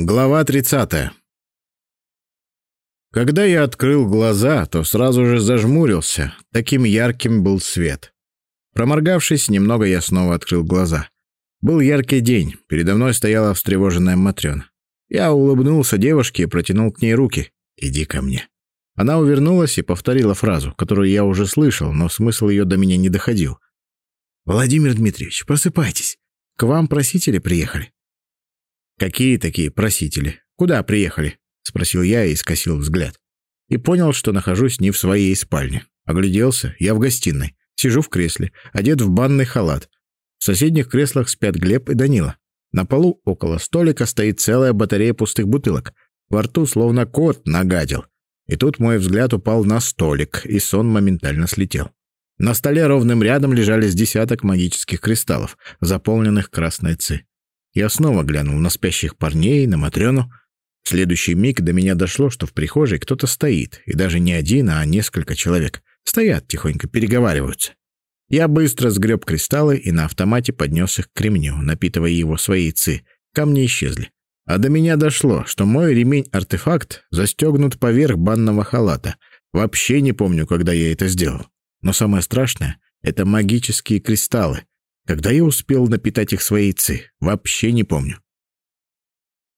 Глава 30. Когда я открыл глаза, то сразу же зажмурился. Таким ярким был свет. Проморгавшись, немного я снова открыл глаза. Был яркий день. Передо мной стояла встревоженная Матрена. Я улыбнулся девушке и протянул к ней руки. «Иди ко мне». Она увернулась и повторила фразу, которую я уже слышал, но смысл ее до меня не доходил. «Владимир Дмитриевич, просыпайтесь. К вам просители приехали». «Какие такие просители? Куда приехали?» — спросил я и скосил взгляд. И понял, что нахожусь не в своей спальне. Огляделся, я в гостиной. Сижу в кресле, одет в банный халат. В соседних креслах спят Глеб и Данила. На полу около столика стоит целая батарея пустых бутылок. Во рту словно кот нагадил. И тут мой взгляд упал на столик, и сон моментально слетел. На столе ровным рядом лежали с десяток магических кристаллов, заполненных красной ци. Я снова глянул на спящих парней, на Матрёну. В следующий миг до меня дошло, что в прихожей кто-то стоит, и даже не один, а несколько человек. Стоят, тихонько переговариваются. Я быстро сгреб кристаллы и на автомате поднес их к ремню, напитывая его своей ци. Камни исчезли. А до меня дошло, что мой ремень-артефакт застегнут поверх банного халата. Вообще не помню, когда я это сделал. Но самое страшное — это магические кристаллы, когда я успел напитать их своей ци, вообще не помню.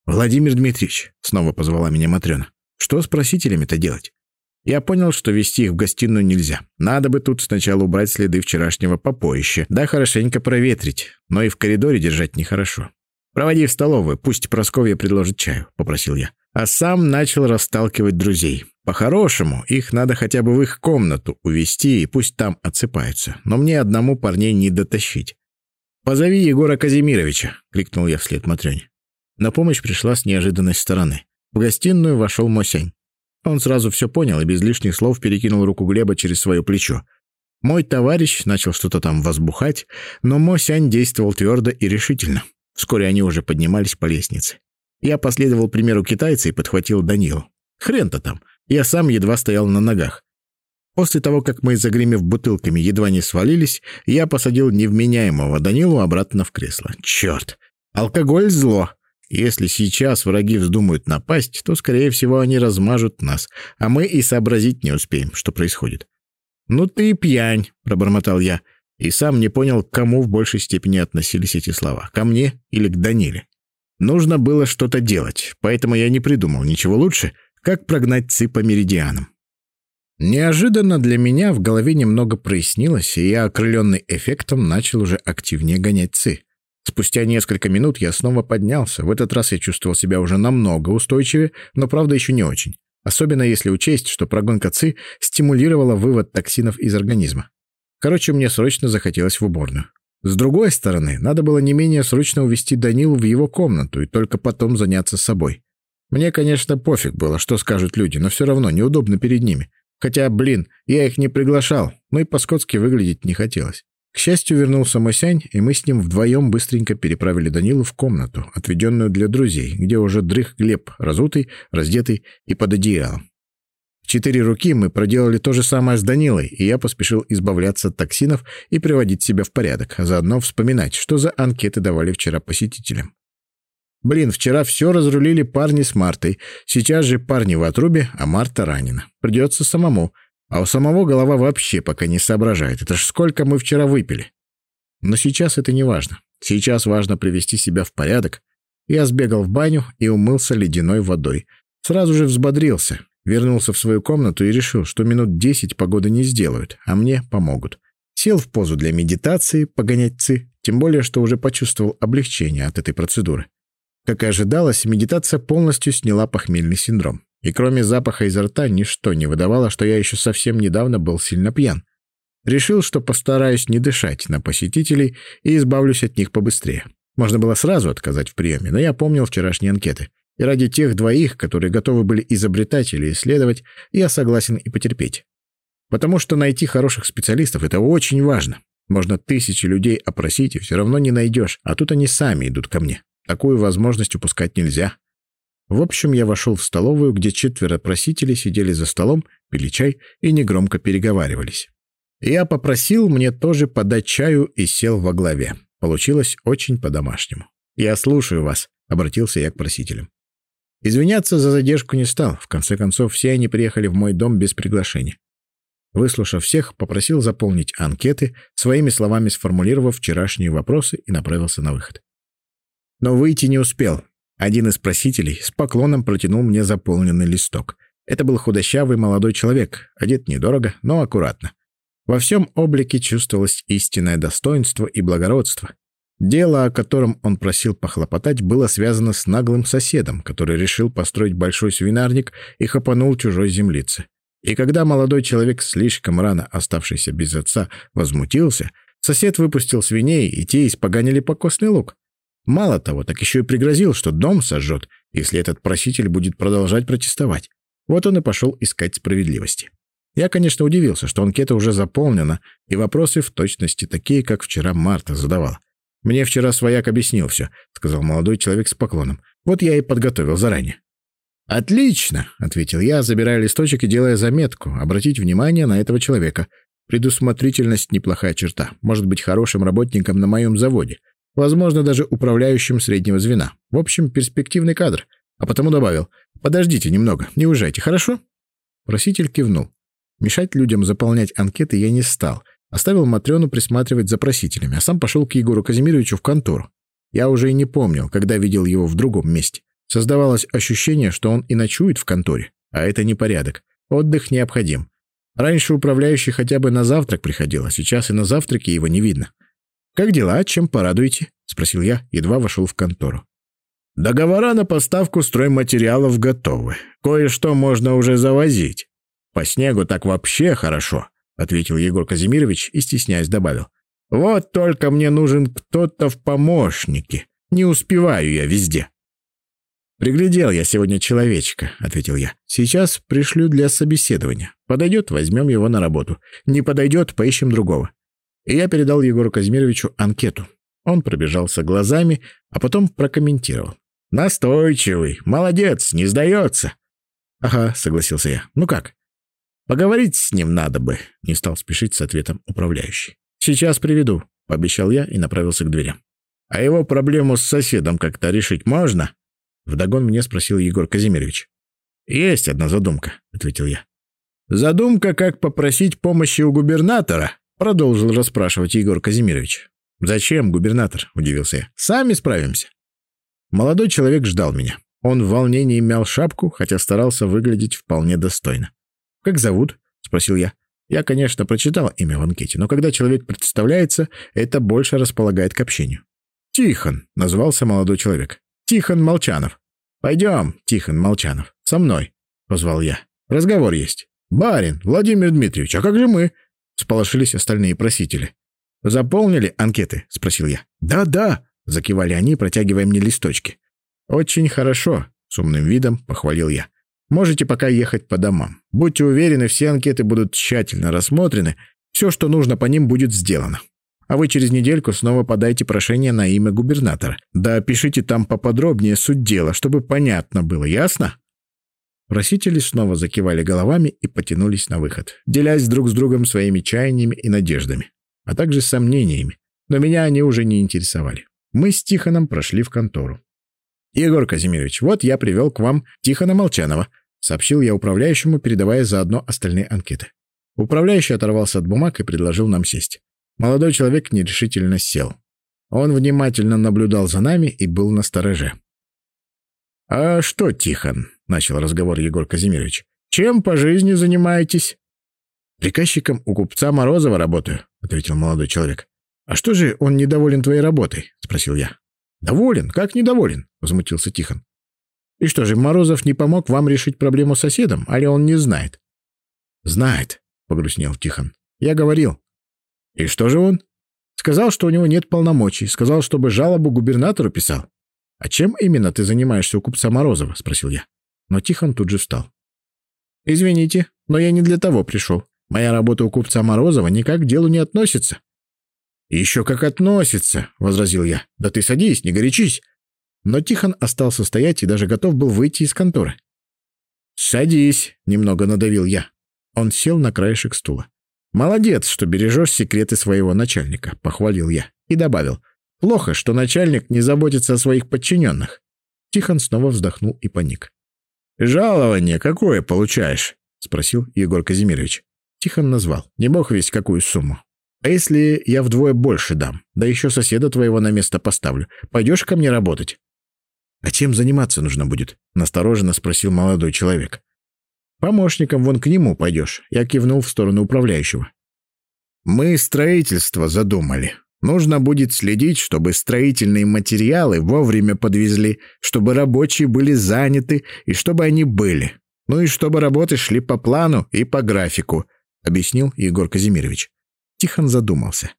«Владимир Дмитриевич», — снова позвала меня Матрена, — «что с просителями-то делать?» Я понял, что вести их в гостиную нельзя. Надо бы тут сначала убрать следы вчерашнего попоища, да хорошенько проветрить, но и в коридоре держать нехорошо. «Проводи в столовую, пусть Просковья предложит чаю», — попросил я. А сам начал расталкивать друзей. По-хорошему, их надо хотя бы в их комнату увести и пусть там отсыпаются. Но мне одному парней не дотащить. «Позови Егора Казимировича!» — крикнул я вслед Матрёне. На помощь пришла с неожиданной стороны. В гостиную вошел Мосянь. Он сразу все понял и без лишних слов перекинул руку Глеба через свое плечо. Мой товарищ начал что-то там возбухать, но Мосянь действовал твердо и решительно. Вскоре они уже поднимались по лестнице. Я последовал примеру китайца и подхватил Данилу. Хрен-то там, я сам едва стоял на ногах. После того, как мы, загремев бутылками, едва не свалились, я посадил невменяемого Данилу обратно в кресло. Черт! Алкоголь — зло. Если сейчас враги вздумают напасть, то, скорее всего, они размажут нас, а мы и сообразить не успеем, что происходит. «Ну ты и пьянь», — пробормотал я, и сам не понял, к кому в большей степени относились эти слова, ко мне или к Даниле. Нужно было что-то делать, поэтому я не придумал ничего лучше, как прогнать Ци по меридианам. Неожиданно для меня в голове немного прояснилось, и я, окрыленный эффектом, начал уже активнее гонять ци. Спустя несколько минут я снова поднялся. В этот раз я чувствовал себя уже намного устойчивее, но, правда, еще не очень. Особенно если учесть, что прогонка ЦИ стимулировала вывод токсинов из организма. Короче, мне срочно захотелось в уборную. С другой стороны, надо было не менее срочно увести Данилу в его комнату и только потом заняться собой. Мне, конечно, пофиг было, что скажут люди, но все равно неудобно перед ними. Хотя, блин, я их не приглашал, но и по-скотски выглядеть не хотелось. К счастью, вернулся Мосянь, и мы с ним вдвоем быстренько переправили Данилу в комнату, отведенную для друзей, где уже дрых Глеб, разутый, раздетый и под одеялом. Четыре руки мы проделали то же самое с Данилой, и я поспешил избавляться от токсинов и приводить себя в порядок, а заодно вспоминать, что за анкеты давали вчера посетителям. Блин, вчера все разрулили парни с Мартой. Сейчас же парни в отрубе, а Марта ранена. Придется самому. А у самого голова вообще пока не соображает. Это ж сколько мы вчера выпили. Но сейчас это не важно. Сейчас важно привести себя в порядок. Я сбегал в баню и умылся ледяной водой. Сразу же взбодрился. Вернулся в свою комнату и решил, что минут десять погоды не сделают, а мне помогут. Сел в позу для медитации, погонять ци, тем более, что уже почувствовал облегчение от этой процедуры. Как и ожидалось, медитация полностью сняла похмельный синдром. И кроме запаха изо рта ничто не выдавало, что я еще совсем недавно был сильно пьян. Решил, что постараюсь не дышать на посетителей и избавлюсь от них побыстрее. Можно было сразу отказать в приеме, но я помнил вчерашние анкеты. И ради тех двоих, которые готовы были изобретать или исследовать, я согласен и потерпеть. Потому что найти хороших специалистов — это очень важно. Можно тысячи людей опросить, и все равно не найдешь, а тут они сами идут ко мне. Такую возможность упускать нельзя. В общем, я вошел в столовую, где четверо просителей сидели за столом, пили чай и негромко переговаривались. Я попросил мне тоже подать чаю и сел во главе. Получилось очень по-домашнему. «Я слушаю вас», — обратился я к просителям. Извиняться за задержку не стал. В конце концов, все они приехали в мой дом без приглашения. Выслушав всех, попросил заполнить анкеты, своими словами сформулировав вчерашние вопросы и направился на выход. Но выйти не успел. Один из просителей с поклоном протянул мне заполненный листок. Это был худощавый молодой человек, одет недорого, но аккуратно. Во всем облике чувствовалось истинное достоинство и благородство. Дело, о котором он просил похлопотать, было связано с наглым соседом, который решил построить большой свинарник и хапанул чужой землицы. И когда молодой человек, слишком рано оставшийся без отца, возмутился, сосед выпустил свиней, и те испоганили покосный лук. Мало того, так еще и пригрозил, что дом сожжет, если этот проситель будет продолжать протестовать. Вот он и пошел искать справедливости. Я, конечно, удивился, что анкета уже заполнена, и вопросы в точности такие, как вчера Марта задавала. «Мне вчера свояк объяснил все», — сказал молодой человек с поклоном. «Вот я и подготовил заранее». «Отлично!» — ответил я, забирая листочек и делая заметку. Обратить внимание на этого человека. Предусмотрительность — неплохая черта. Может быть хорошим работником на моем заводе. Возможно, даже управляющим среднего звена. В общем, перспективный кадр. А потому добавил. «Подождите немного, не уезжайте, хорошо?» Проситель кивнул. Мешать людям заполнять анкеты я не стал. Оставил Матрёну присматривать за просителями, а сам пошел к Егору Казимировичу в контору. Я уже и не помнил, когда видел его в другом месте. Создавалось ощущение, что он и ночует в конторе, а это непорядок. Отдых необходим. Раньше управляющий хотя бы на завтрак приходил, а сейчас и на завтраке его не видно. «Как дела? Чем порадуете?» — спросил я, едва вошел в контору. «Договора на поставку стройматериалов готовы. Кое-что можно уже завозить. По снегу так вообще хорошо», — ответил Егор Казимирович и, стесняясь, добавил. «Вот только мне нужен кто-то в помощнике. Не успеваю я везде». «Приглядел я сегодня человечка», — ответил я. «Сейчас пришлю для собеседования. Подойдет — возьмем его на работу. Не подойдет — поищем другого». И я передал Егору Казимировичу анкету. Он пробежался глазами, а потом прокомментировал. «Настойчивый, молодец, не сдается». «Ага», — согласился я. «Ну как?» «Поговорить с ним надо бы», — не стал спешить с ответом управляющий. «Сейчас приведу», — пообещал я и направился к дверям. «А его проблему с соседом как-то решить можно?» Вдогон мне спросил Егор Казимирович. «Есть одна задумка», — ответил я. «Задумка, как попросить помощи у губернатора», — продолжил расспрашивать Егор Казимирович. «Зачем, губернатор?» — удивился я. «Сами справимся». Молодой человек ждал меня. Он в волнении мял шапку, хотя старался выглядеть вполне достойно. «Как зовут?» — спросил я. Я, конечно, прочитал имя в анкете, но когда человек представляется, это больше располагает к общению. «Тихон», — назвался молодой человек. Тихон Молчанов. Пойдем, Тихон Молчанов, со мной, позвал я. Разговор есть. Барин, Владимир Дмитриевич, а как же мы? Сполошились остальные просители. Заполнили анкеты? Спросил я. Да-да, закивали они, протягивая мне листочки. Очень хорошо, с умным видом похвалил я. Можете пока ехать по домам. Будьте уверены, все анкеты будут тщательно рассмотрены, все, что нужно по ним, будет сделано а вы через недельку снова подайте прошение на имя губернатора. Да пишите там поподробнее суть дела, чтобы понятно было, ясно?» Просители снова закивали головами и потянулись на выход, делясь друг с другом своими чаяниями и надеждами, а также сомнениями. Но меня они уже не интересовали. Мы с Тихоном прошли в контору. «Егор Казимирович, вот я привел к вам Тихона Молчанова», сообщил я управляющему, передавая заодно остальные анкеты. Управляющий оторвался от бумаг и предложил нам сесть. Молодой человек нерешительно сел. Он внимательно наблюдал за нами и был на стороже. «А что, Тихон?» — начал разговор Егор Казимирович. «Чем по жизни занимаетесь?» «Приказчиком у купца Морозова работаю», — ответил молодой человек. «А что же он недоволен твоей работой?» — спросил я. «Доволен? Как недоволен?» — возмутился Тихон. «И что же, Морозов не помог вам решить проблему с соседом, али он не знает?» «Знает», — погрустнел Тихон. «Я говорил, и что же он? Сказал, что у него нет полномочий. Сказал, чтобы жалобу губернатору писал. А чем именно ты занимаешься у купца Морозова? Спросил я. Но Тихон тут же встал. Извините, но я не для того пришел. Моя работа у купца Морозова никак к делу не относится. «Еще как относится», — возразил я. «Да ты садись, не горячись». Но Тихон остался стоять и даже готов был выйти из конторы. «Садись», — немного надавил я. Он сел на краешек стула. «Молодец, что бережешь секреты своего начальника», — похвалил я. И добавил. «Плохо, что начальник не заботится о своих подчиненных». Тихон снова вздохнул и паник. «Жалование какое получаешь?» — спросил Егор Казимирович. Тихон назвал. Не бог весь какую сумму. «А если я вдвое больше дам? Да еще соседа твоего на место поставлю. Пойдешь ко мне работать?» «А чем заниматься нужно будет?» — настороженно спросил молодой человек. «Помощником вон к нему пойдешь», — я кивнул в сторону управляющего. «Мы строительство задумали. Нужно будет следить, чтобы строительные материалы вовремя подвезли, чтобы рабочие были заняты и чтобы они были. Ну и чтобы работы шли по плану и по графику», — объяснил Егор Казимирович. Тихон задумался.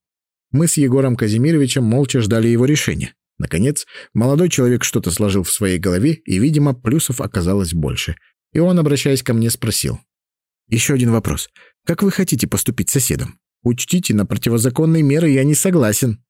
Мы с Егором Казимировичем молча ждали его решения. Наконец, молодой человек что-то сложил в своей голове, и, видимо, плюсов оказалось больше. И он, обращаясь ко мне, спросил. «Еще один вопрос. Как вы хотите поступить с соседом? Учтите, на противозаконные меры я не согласен».